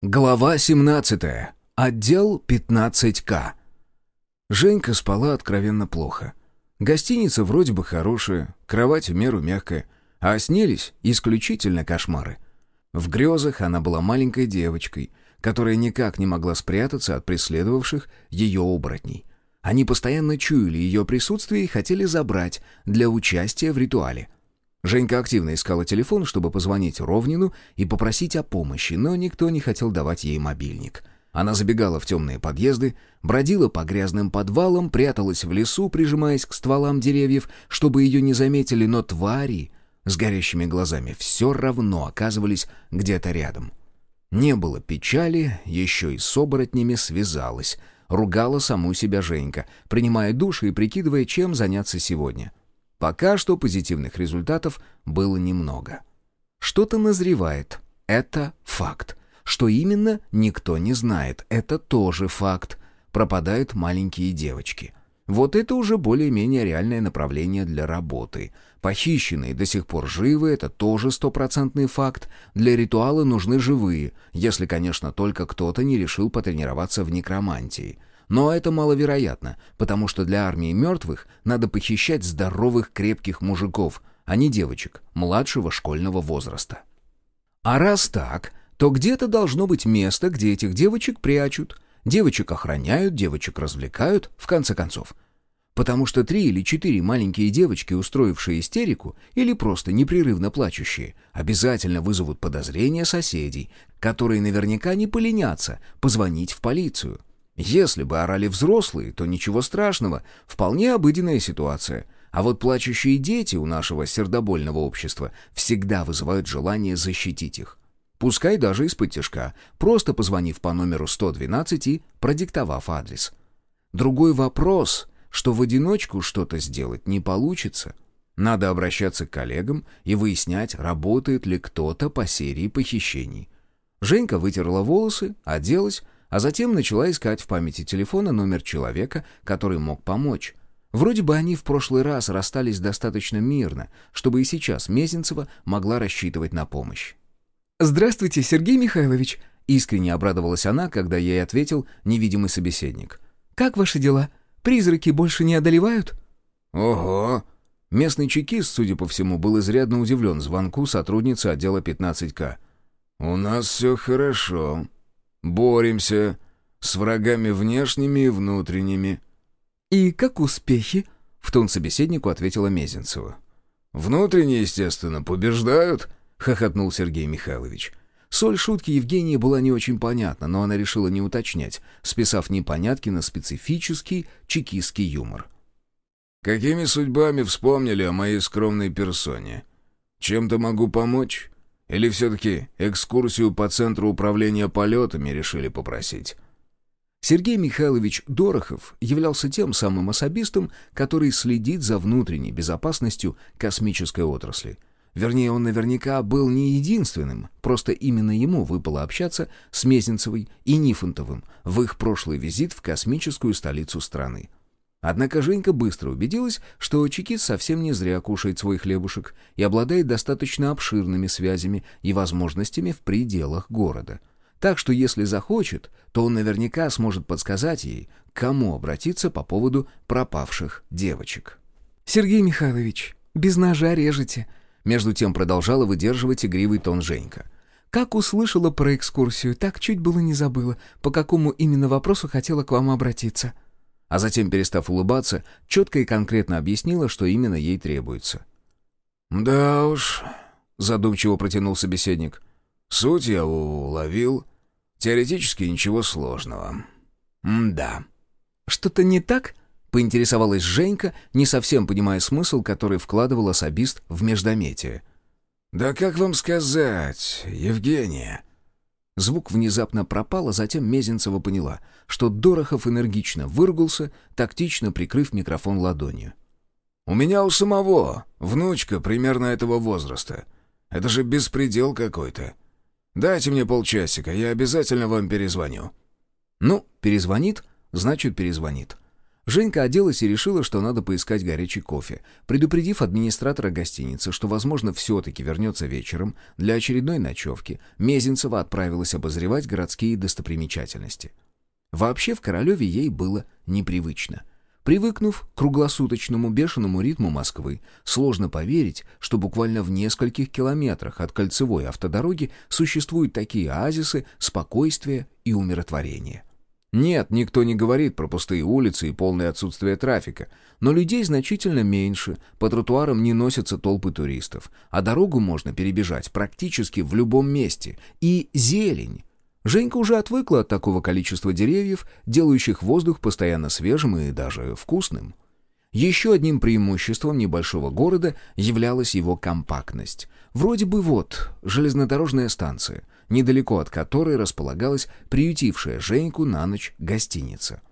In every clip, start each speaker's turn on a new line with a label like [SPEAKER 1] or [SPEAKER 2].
[SPEAKER 1] Глава 17. Отдел 15К. Женька спала откровенно плохо. Гостиница вроде бы хорошая, кровать в меру мягкая, а снились исключительно кошмары. В грезах она была маленькой девочкой, которая никак не могла спрятаться от преследовавших ее оборотней. Они постоянно чуяли ее присутствие и хотели забрать для участия в ритуале — Женька активно искала телефон, чтобы позвонить Ровнину и попросить о помощи, но никто не хотел давать ей мобильник. Она забегала в темные подъезды, бродила по грязным подвалам, пряталась в лесу, прижимаясь к стволам деревьев, чтобы ее не заметили, но твари с горящими глазами все равно оказывались где-то рядом. Не было печали, еще и с оборотнями связалась. Ругала саму себя Женька, принимая душ и прикидывая, чем заняться сегодня. Пока что позитивных результатов было немного. Что-то назревает. Это факт. Что именно, никто не знает. Это тоже факт. Пропадают маленькие девочки. Вот это уже более-менее реальное направление для работы. Похищенные до сих пор живы, это тоже стопроцентный факт. Для ритуала нужны живые, если, конечно, только кто-то не решил потренироваться в некромантии. Но это маловероятно, потому что для армии мертвых надо похищать здоровых крепких мужиков, а не девочек младшего школьного возраста. А раз так, то где-то должно быть место, где этих девочек прячут, девочек охраняют, девочек развлекают, в конце концов. Потому что три или четыре маленькие девочки, устроившие истерику или просто непрерывно плачущие, обязательно вызовут подозрения соседей, которые наверняка не поленятся позвонить в полицию. Если бы орали взрослые, то ничего страшного, вполне обыденная ситуация. А вот плачущие дети у нашего сердобольного общества всегда вызывают желание защитить их. Пускай даже из-под тяжка, просто позвонив по номеру 112 и продиктовав адрес. Другой вопрос, что в одиночку что-то сделать не получится. Надо обращаться к коллегам и выяснять, работает ли кто-то по серии похищений. Женька вытерла волосы, оделась, а затем начала искать в памяти телефона номер человека, который мог помочь. Вроде бы они в прошлый раз расстались достаточно мирно, чтобы и сейчас Мезенцева могла рассчитывать на помощь.
[SPEAKER 2] «Здравствуйте, Сергей Михайлович!»
[SPEAKER 1] Искренне обрадовалась она, когда ей ответил невидимый собеседник.
[SPEAKER 2] «Как ваши дела? Призраки больше не одолевают?»
[SPEAKER 1] «Ого!» Местный чекист, судя по всему, был изрядно удивлен звонку сотрудницы отдела 15К. «У нас все хорошо», Боремся с врагами внешними и внутренними».
[SPEAKER 2] «И как успехи?»
[SPEAKER 1] — в тон собеседнику ответила Мезенцева. «Внутренние, естественно, побеждают», — хохотнул Сергей Михайлович. Соль шутки Евгении была не очень понятна, но она решила не уточнять, списав непонятки на специфический чекистский юмор. «Какими судьбами вспомнили о моей скромной персоне? Чем-то могу помочь?» Или все-таки экскурсию по центру управления полетами решили попросить?»
[SPEAKER 2] Сергей Михайлович Дорохов являлся тем самым особистом, который следит за внутренней безопасностью космической отрасли. Вернее, он наверняка был не единственным, просто именно ему выпало общаться с Мезенцевой и Нифонтовым в их прошлый визит в космическую столицу страны. Однако Женька быстро убедилась, что чекист совсем не зря кушает свой хлебушек и обладает достаточно обширными связями и возможностями в пределах города. Так что если захочет, то он наверняка сможет подсказать ей, к кому обратиться по поводу пропавших девочек. «Сергей Михайлович, без ножа режете», —
[SPEAKER 1] между тем продолжала выдерживать игривый тон Женька.
[SPEAKER 2] «Как услышала про экскурсию, так чуть было не забыла, по какому именно вопросу хотела к вам обратиться»
[SPEAKER 1] а затем, перестав улыбаться, четко и конкретно объяснила, что именно ей требуется. «Да уж», — задумчиво протянул собеседник, — «суть я уловил. Теоретически ничего сложного. М-да».
[SPEAKER 2] «Что-то не так?»
[SPEAKER 1] — поинтересовалась Женька, не совсем понимая смысл, который вкладывал особист в междометие. «Да как вам сказать, Евгения?» Звук внезапно пропал, а затем Мезенцева поняла, что Дорохов энергично выругался, тактично прикрыв микрофон ладонью. «У меня у самого внучка примерно этого возраста. Это же беспредел какой-то. Дайте мне полчасика, я обязательно вам перезвоню». Ну, перезвонит, значит перезвонит. Женька оделась и решила, что надо поискать горячий кофе, предупредив администратора гостиницы, что, возможно, все-таки вернется вечером для очередной ночевки, Мезенцева отправилась обозревать городские достопримечательности. Вообще в Королеве ей было непривычно. Привыкнув к круглосуточному бешеному ритму Москвы, сложно поверить, что буквально в нескольких километрах от кольцевой автодороги существуют такие оазисы спокойствия и умиротворения. Нет, никто не говорит про пустые улицы и полное отсутствие трафика, но людей значительно меньше, по тротуарам не носятся толпы туристов, а дорогу можно перебежать практически в любом месте. И зелень. Женька уже отвыкла от такого количества деревьев, делающих воздух постоянно свежим и даже вкусным. Еще одним преимуществом небольшого города являлась его компактность. Вроде бы вот, железнодорожная станция — недалеко от которой располагалась приютившая Женьку на ночь гостиница.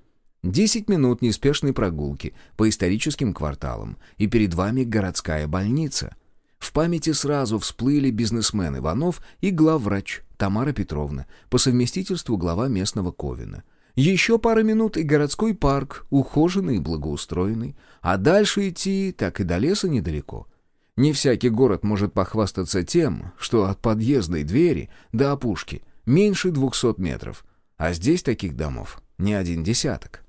[SPEAKER 1] Десять минут неспешной прогулки по историческим кварталам, и перед вами городская больница. В памяти сразу всплыли бизнесмен Иванов и главврач Тамара Петровна, по совместительству глава местного Ковина. Еще пара минут и городской парк, ухоженный и благоустроенный, а дальше идти так и до леса недалеко — не всякий город может похвастаться тем, что от подъездной двери до опушки меньше двухсот метров, а здесь таких домов не один десяток.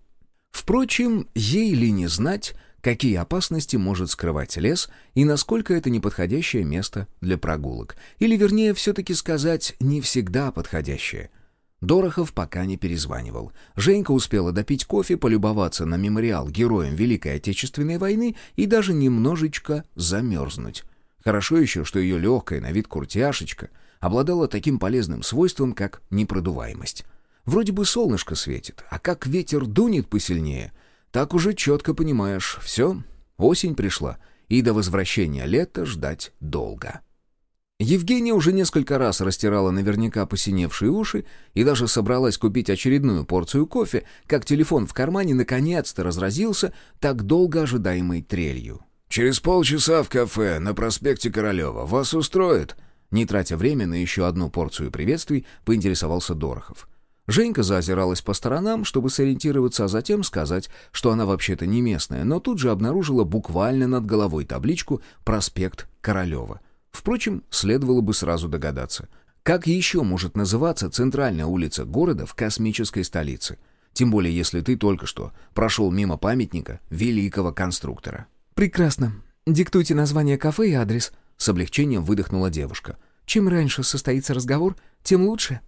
[SPEAKER 1] Впрочем, ей ли не знать, какие опасности может скрывать лес и насколько это неподходящее место для прогулок. Или, вернее, все-таки сказать, не всегда подходящее. Дорохов пока не перезванивал. Женька успела допить кофе, полюбоваться на мемориал героям Великой Отечественной войны и даже немножечко замерзнуть. Хорошо еще, что ее легкая на вид куртяшечка обладала таким полезным свойством, как непродуваемость. Вроде бы солнышко светит, а как ветер дунет посильнее, так уже четко понимаешь, все, осень пришла, и до возвращения лета ждать долго. Евгения уже несколько раз растирала наверняка посиневшие уши и даже собралась купить очередную порцию кофе, как телефон в кармане наконец-то разразился так долго ожидаемой трелью.
[SPEAKER 2] «Через полчаса в кафе на проспекте Королева. Вас устроит?»
[SPEAKER 1] Не тратя время на еще одну порцию приветствий, поинтересовался Дорохов. Женька заозиралась по сторонам, чтобы сориентироваться, а затем сказать, что она вообще-то не местная, но тут же обнаружила буквально над головой табличку «Проспект Королева». Впрочем, следовало бы сразу догадаться. Как еще может называться центральная улица города в космической столице? Тем более, если ты только что прошел мимо памятника великого конструктора.
[SPEAKER 3] «Прекрасно. Диктуйте название кафе и адрес», — с облегчением выдохнула девушка. «Чем раньше состоится разговор, тем лучше».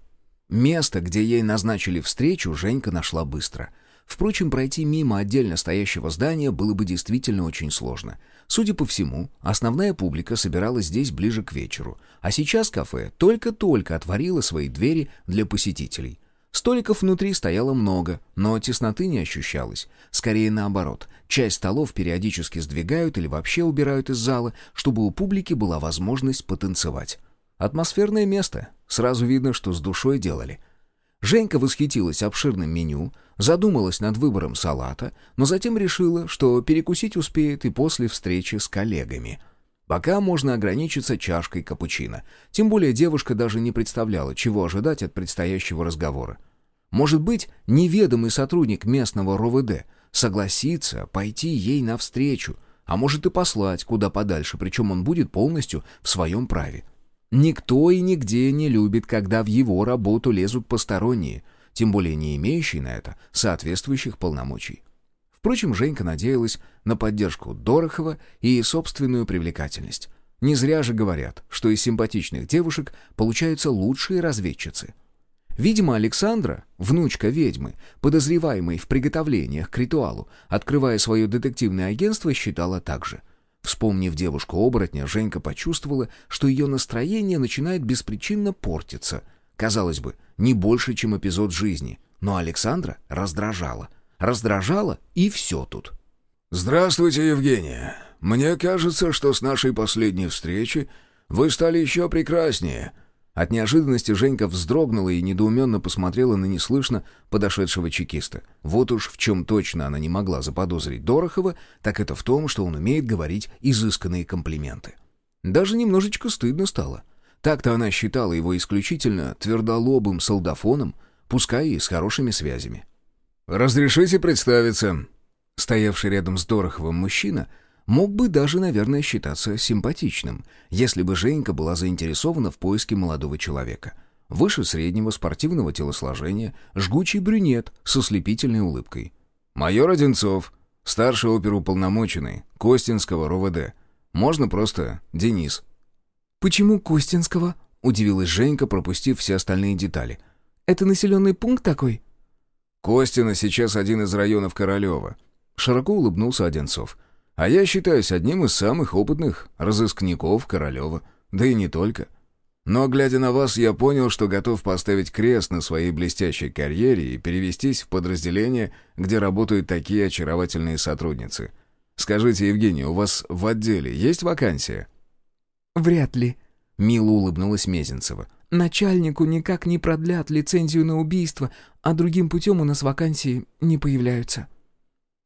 [SPEAKER 1] Место, где ей назначили встречу, Женька нашла быстро — Впрочем, пройти мимо отдельно стоящего здания было бы действительно очень сложно. Судя по всему, основная публика собиралась здесь ближе к вечеру, а сейчас кафе только-только отворило свои двери для посетителей. Столиков внутри стояло много, но тесноты не ощущалось. Скорее наоборот, часть столов периодически сдвигают или вообще убирают из зала, чтобы у публики была возможность потанцевать. Атмосферное место. Сразу видно, что с душой делали. Женька восхитилась обширным меню, задумалась над выбором салата, но затем решила, что перекусить успеет и после встречи с коллегами. Пока можно ограничиться чашкой капучино. Тем более девушка даже не представляла, чего ожидать от предстоящего разговора. Может быть, неведомый сотрудник местного РОВД согласится пойти ей навстречу, а может и послать куда подальше, причем он будет полностью в своем праве. Никто и нигде не любит, когда в его работу лезут посторонние, тем более не имеющие на это соответствующих полномочий. Впрочем, Женька надеялась на поддержку Дорохова и собственную привлекательность. Не зря же говорят, что из симпатичных девушек получаются лучшие разведчицы. Видимо, Александра, внучка ведьмы, подозреваемой в приготовлениях к ритуалу, открывая свое детективное агентство, считала так же. Вспомнив девушку-оборотня, Женька почувствовала, что ее настроение начинает беспричинно портиться. Казалось бы, не больше, чем эпизод жизни. Но Александра раздражала. Раздражала, и все тут.
[SPEAKER 2] «Здравствуйте, Евгения. Мне кажется, что с нашей последней встречи вы стали еще прекраснее»,
[SPEAKER 1] от неожиданности Женька вздрогнула и недоуменно посмотрела на неслышно подошедшего чекиста. Вот уж в чем точно она не могла заподозрить Дорохова, так это в том, что он умеет говорить изысканные комплименты. Даже немножечко стыдно стало. Так-то она считала его исключительно твердолобым солдафоном, пускай и с хорошими связями.
[SPEAKER 2] «Разрешите представиться?»
[SPEAKER 1] Стоявший рядом с Дороховым мужчина мог бы даже, наверное, считаться симпатичным, если бы Женька была заинтересована в поиске молодого человека. Выше среднего спортивного телосложения, жгучий брюнет со слепительной улыбкой. «Майор Одинцов, старший оперуполномоченный, Костинского РОВД. Можно просто Денис».
[SPEAKER 3] «Почему Костинского?» — удивилась Женька, пропустив все остальные детали. «Это населенный пункт такой?»
[SPEAKER 1] «Костина сейчас один из районов Королева». Широко улыбнулся Одинцов. «А я считаюсь одним из самых опытных разыскников Королева. Да и не только. Но, глядя на вас, я понял, что готов поставить крест на своей блестящей карьере и перевестись в подразделение, где работают такие очаровательные сотрудницы. Скажите, Евгений, у вас в отделе есть вакансия?»
[SPEAKER 3] «Вряд ли», — мило улыбнулась Мезенцева. «Начальнику никак не продлят лицензию на убийство, а другим путем у нас вакансии не появляются».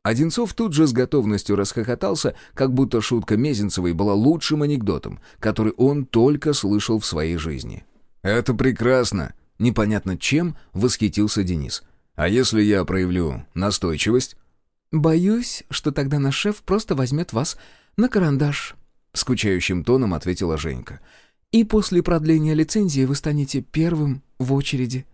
[SPEAKER 1] Одинцов тут же с готовностью расхохотался, как будто шутка Мезенцевой была лучшим анекдотом, который он только слышал в своей жизни. «Это прекрасно!» — непонятно чем восхитился Денис. «А если я проявлю настойчивость?»
[SPEAKER 3] «Боюсь, что тогда наш шеф просто возьмет вас на карандаш», — скучающим тоном ответила Женька. «И после продления лицензии вы станете первым в очереди».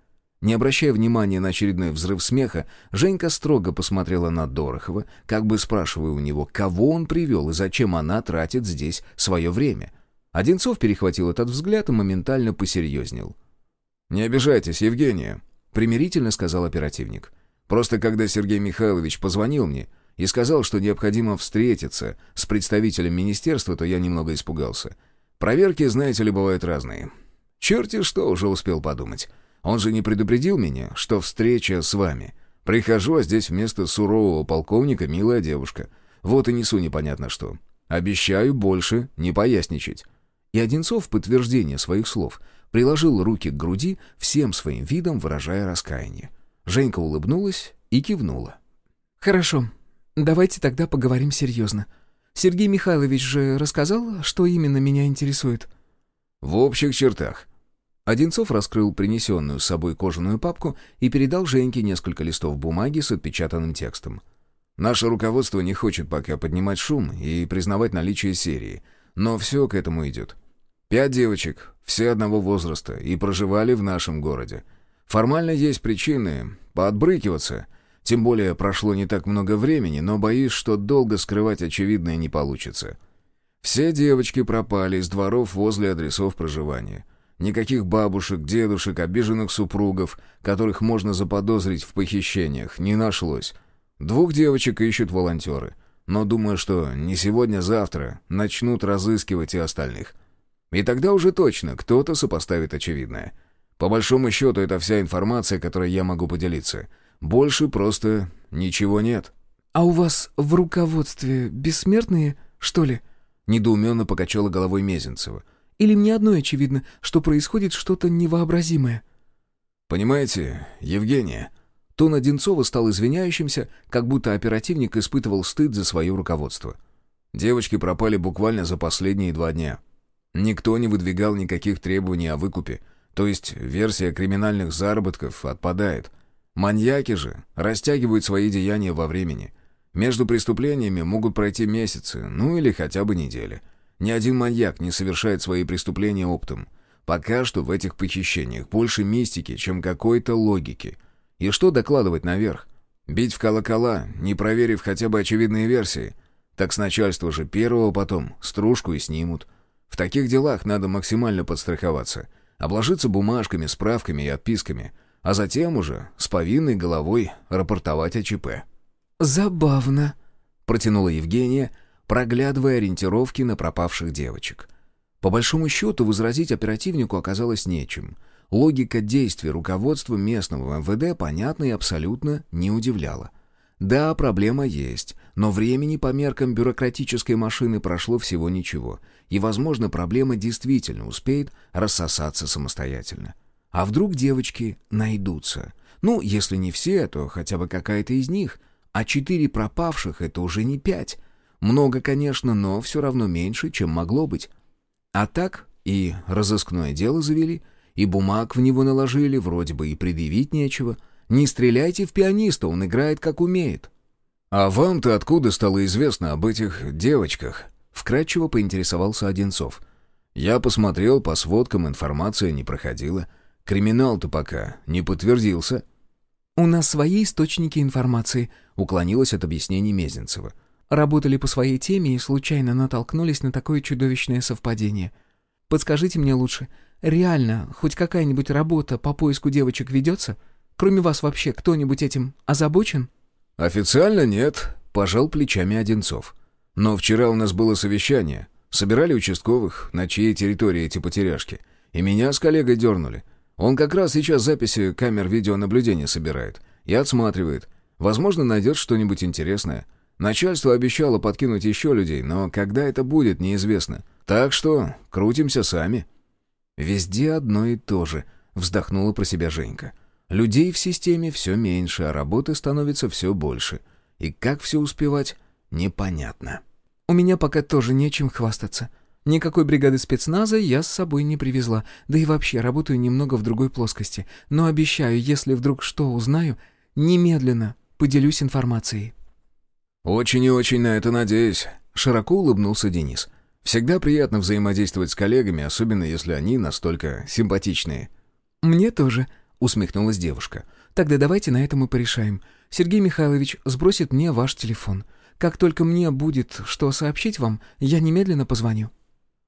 [SPEAKER 1] Не обращая внимания на очередной взрыв смеха, Женька строго посмотрела на Дорохова, как бы спрашивая у него, кого он привел и зачем она тратит здесь свое время. Одинцов перехватил этот взгляд и моментально посерьезнел. «Не обижайтесь, Евгения», — примирительно сказал оперативник. «Просто когда Сергей Михайлович позвонил мне и сказал, что необходимо встретиться с представителем министерства, то я немного испугался. Проверки, знаете ли, бывают разные. Черти что уже успел подумать». Он же не предупредил меня, что встреча с вами. Прихожу, а здесь вместо сурового полковника милая девушка. Вот и несу непонятно что. Обещаю больше не поясничать». И Одинцов в подтверждение своих слов приложил руки к груди, всем своим видом выражая раскаяние. Женька улыбнулась и кивнула.
[SPEAKER 3] «Хорошо. Давайте тогда поговорим серьезно. Сергей Михайлович же рассказал, что именно меня интересует?»
[SPEAKER 1] «В общих чертах. Одинцов раскрыл принесенную с собой кожаную папку и передал Женьке несколько листов бумаги с отпечатанным текстом. «Наше руководство не хочет пока поднимать шум и признавать наличие серии, но все к этому идет. Пять девочек, все одного возраста, и проживали в нашем городе. Формально есть причины поотбрыкиваться, тем более прошло не так много времени, но боюсь, что долго скрывать очевидное не получится. Все девочки пропали из дворов возле адресов проживания». Никаких бабушек, дедушек, обиженных супругов, которых можно заподозрить в похищениях, не нашлось. Двух девочек ищут волонтеры. Но думаю, что не сегодня-завтра начнут разыскивать и остальных. И тогда уже точно кто-то сопоставит очевидное. По большому счету, это вся информация, которой я могу поделиться. Больше просто ничего нет.
[SPEAKER 3] «А у вас в руководстве бессмертные, что ли?»
[SPEAKER 1] Недоуменно покачала головой Мезенцева.
[SPEAKER 3] Или мне одной очевидно, что происходит что-то невообразимое?»
[SPEAKER 1] «Понимаете, Евгения...» Тон Одинцова стал извиняющимся, как будто оперативник испытывал стыд за свое руководство. Девочки пропали буквально за последние два дня. Никто не выдвигал никаких требований о выкупе, то есть версия криминальных заработков отпадает. Маньяки же растягивают свои деяния во времени. Между преступлениями могут пройти месяцы, ну или хотя бы недели. Ни один маньяк не совершает свои преступления оптом. Пока что в этих похищениях больше мистики, чем какой-то логики. И что докладывать наверх? Бить в колокола, не проверив хотя бы очевидные версии? Так с начальства же первого потом стружку и снимут. В таких делах надо максимально подстраховаться. Обложиться бумажками, справками и отписками. А затем уже с повинной головой рапортовать о ЧП.
[SPEAKER 3] «Забавно», — протянула Евгения, — проглядывая ориентировки на пропавших девочек. По большому счету, возразить оперативнику оказалось нечем. Логика действий руководства местного МВД понятна и абсолютно не удивляла. Да, проблема есть, но времени по меркам бюрократической машины прошло всего ничего, и, возможно, проблема действительно успеет рассосаться самостоятельно. А вдруг девочки найдутся? Ну, если не все, то хотя бы какая-то из них. А четыре пропавших — это уже не пять. Много, конечно, но все равно меньше, чем могло быть. А так и разыскное дело завели, и бумаг в него наложили, вроде бы и предъявить нечего. Не стреляйте в пианиста, он играет как умеет.
[SPEAKER 1] «А вам-то откуда стало известно об этих девочках?» Вкратчиво поинтересовался Одинцов. «Я посмотрел, по сводкам информация не проходила. Криминал-то пока не подтвердился».
[SPEAKER 2] «У нас свои источники информации», — уклонилась от объяснений Мезенцева. «Работали по своей теме и случайно натолкнулись на такое чудовищное совпадение. Подскажите мне лучше, реально хоть какая-нибудь работа по поиску девочек ведется? Кроме вас вообще кто-нибудь этим озабочен?»
[SPEAKER 1] «Официально нет», — пожал плечами Одинцов. «Но вчера у нас было совещание. Собирали участковых, на чьей территории эти потеряшки. И меня с коллегой дернули. Он как раз сейчас записи камер видеонаблюдения собирает и отсматривает. Возможно, найдет что-нибудь интересное. Начальство обещало подкинуть еще людей, но когда это будет, неизвестно. Так что крутимся сами».
[SPEAKER 3] «Везде одно и то же», — вздохнула про себя Женька. Людей в системе все меньше, а работы становится все больше. И как все успевать, непонятно.
[SPEAKER 2] «У меня пока тоже нечем хвастаться. Никакой бригады спецназа я с собой не привезла, да и вообще работаю немного в другой плоскости. Но обещаю, если вдруг что узнаю, немедленно поделюсь информацией».
[SPEAKER 1] «Очень и очень на это надеюсь», — широко улыбнулся Денис. «Всегда приятно взаимодействовать с коллегами, особенно если они настолько симпатичные».
[SPEAKER 2] «Мне тоже», — усмехнулась девушка. «Тогда давайте на этом и порешаем. Сергей Михайлович сбросит мне ваш телефон. Как только мне будет что сообщить вам, я немедленно позвоню».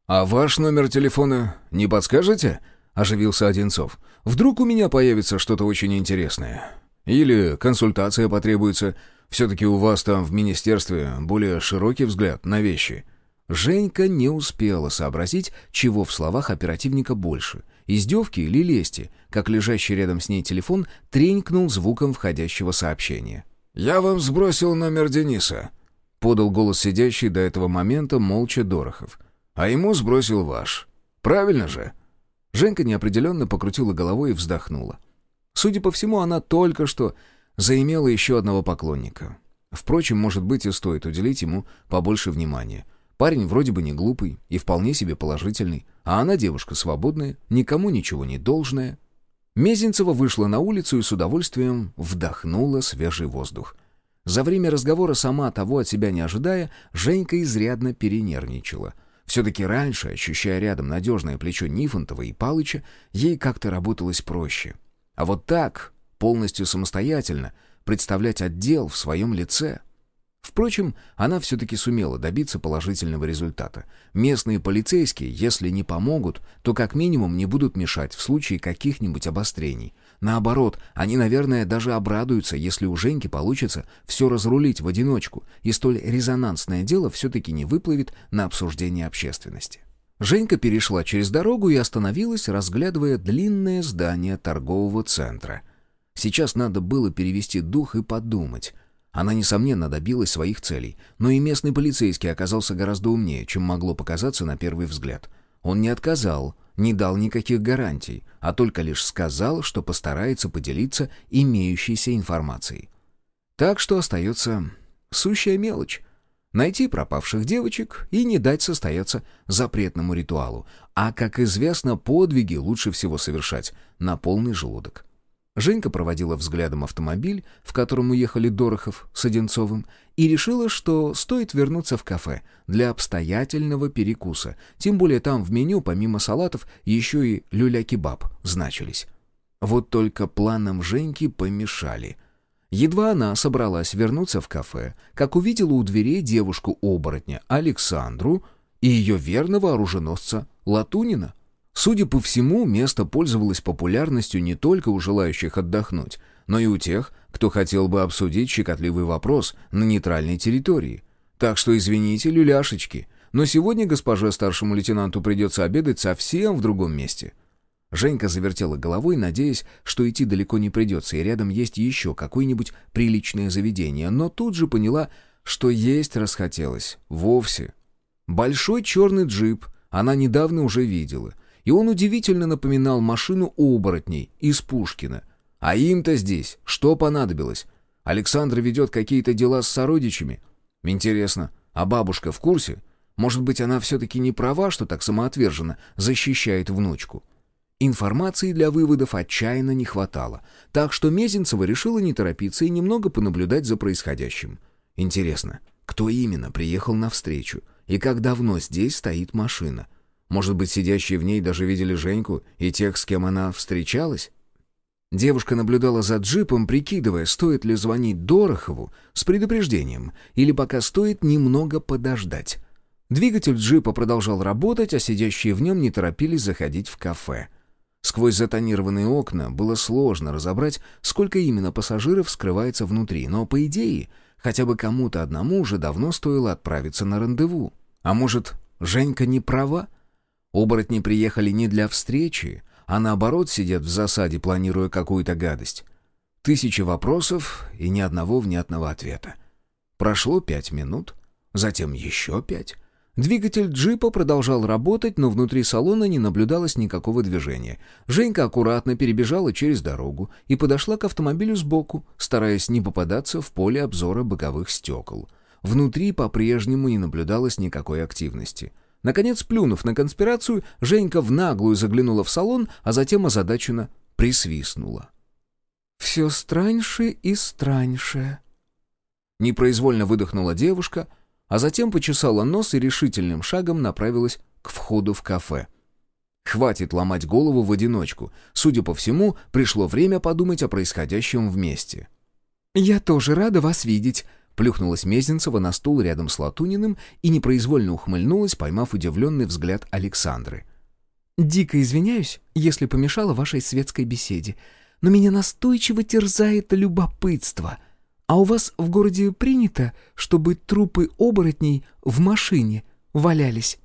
[SPEAKER 1] «А ваш номер телефона не подскажете?» — оживился Одинцов. «Вдруг у меня появится что-то очень интересное. Или консультация потребуется. Все-таки у вас там в министерстве более широкий взгляд на вещи».
[SPEAKER 3] Женька не успела сообразить, чего в словах оперативника больше — издевки или лести, как лежащий рядом с ней телефон тренькнул звуком входящего сообщения.
[SPEAKER 1] «Я вам сбросил номер Дениса», — подал голос сидящий до этого момента молча Дорохов. «А ему сбросил ваш. Правильно же?»
[SPEAKER 3] Женька неопределенно покрутила головой и вздохнула. Судя по всему, она только что заимела еще одного поклонника. Впрочем, может быть, и стоит уделить ему побольше внимания — Парень вроде бы не глупый и вполне себе положительный, а она девушка свободная, никому ничего не должная. Мезенцева вышла на улицу и с удовольствием вдохнула свежий воздух. За время разговора, сама того от себя не ожидая, Женька изрядно перенервничала. Все-таки раньше, ощущая рядом надежное плечо Нифонтова и Палыча, ей как-то работалось проще. А вот так, полностью самостоятельно, представлять отдел в своем лице — Впрочем, она все-таки сумела добиться положительного результата. Местные полицейские, если не помогут, то как минимум не будут мешать в случае каких-нибудь обострений. Наоборот, они, наверное, даже обрадуются, если у Женьки получится все разрулить в одиночку, и столь резонансное дело все-таки не выплывет на обсуждение общественности. Женька перешла через дорогу и остановилась, разглядывая длинное здание торгового центра. Сейчас надо было перевести дух и подумать, она, несомненно, добилась своих целей, но и местный полицейский оказался гораздо умнее, чем могло показаться на первый взгляд. Он не отказал, не дал никаких гарантий, а только лишь сказал, что постарается поделиться имеющейся информацией. Так что остается сущая мелочь — найти пропавших девочек и не дать состояться запретному ритуалу. А, как известно, подвиги лучше всего совершать на полный желудок. Женька проводила взглядом автомобиль, в котором уехали Дорохов с Одинцовым, и решила, что стоит вернуться в кафе для обстоятельного перекуса, тем более там в меню, помимо салатов, еще и люля-кебаб значились. Вот только планам Женьки помешали. Едва она собралась вернуться в кафе, как увидела у дверей девушку-оборотня Александру и ее верного оруженосца Латунина. Судя по всему, место пользовалось популярностью не только у желающих отдохнуть, но и у тех, кто хотел бы обсудить щекотливый вопрос на нейтральной территории. Так что извините, люляшечки, но сегодня госпоже старшему лейтенанту придется обедать совсем в другом месте. Женька завертела головой, надеясь, что идти далеко не придется, и рядом есть еще какое-нибудь приличное заведение, но тут же поняла, что есть расхотелось. Вовсе. Большой черный джип она недавно уже видела, и он удивительно напоминал машину оборотней из Пушкина. А им-то здесь что понадобилось? Александр ведет какие-то дела с сородичами? Интересно, а бабушка в курсе? Может быть, она все-таки не права, что так самоотверженно защищает внучку? Информации для выводов отчаянно не хватало, так что Мезенцева решила не торопиться и немного понаблюдать за происходящим.
[SPEAKER 1] Интересно, кто именно приехал навстречу и как давно здесь стоит машина? Может быть, сидящие в ней даже видели Женьку и тех, с кем она встречалась? Девушка наблюдала за джипом, прикидывая, стоит ли звонить Дорохову с предупреждением или пока стоит немного подождать. Двигатель джипа продолжал работать, а сидящие в нем не торопились заходить в кафе. Сквозь затонированные окна было сложно разобрать, сколько именно пассажиров скрывается внутри, но, по идее, хотя бы кому-то одному уже давно стоило отправиться на рандеву. А может, Женька не права? Оборотни приехали не для встречи, а наоборот сидят в засаде, планируя какую-то гадость. Тысячи вопросов и ни одного внятного ответа. Прошло пять минут, затем еще пять. Двигатель джипа продолжал работать, но внутри салона не наблюдалось никакого движения. Женька аккуратно перебежала через дорогу и подошла к автомобилю сбоку, стараясь не попадаться в поле обзора боковых стекол. Внутри по-прежнему не наблюдалось никакой активности. Наконец, плюнув на конспирацию, Женька в наглую заглянула в салон, а затем озадаченно присвистнула.
[SPEAKER 2] «Все страньше и страньше».
[SPEAKER 1] Непроизвольно выдохнула девушка, а затем почесала нос и решительным шагом направилась к входу в кафе. Хватит ломать голову в одиночку. Судя по всему, пришло время подумать о происходящем вместе.
[SPEAKER 2] «Я тоже рада вас видеть», Плюхнулась Мезенцева на стул рядом с Латуниным и непроизвольно ухмыльнулась, поймав удивленный взгляд Александры.
[SPEAKER 4] «Дико извиняюсь, если помешала вашей светской беседе, но меня настойчиво терзает любопытство. А у вас в городе принято, чтобы трупы оборотней в машине валялись?»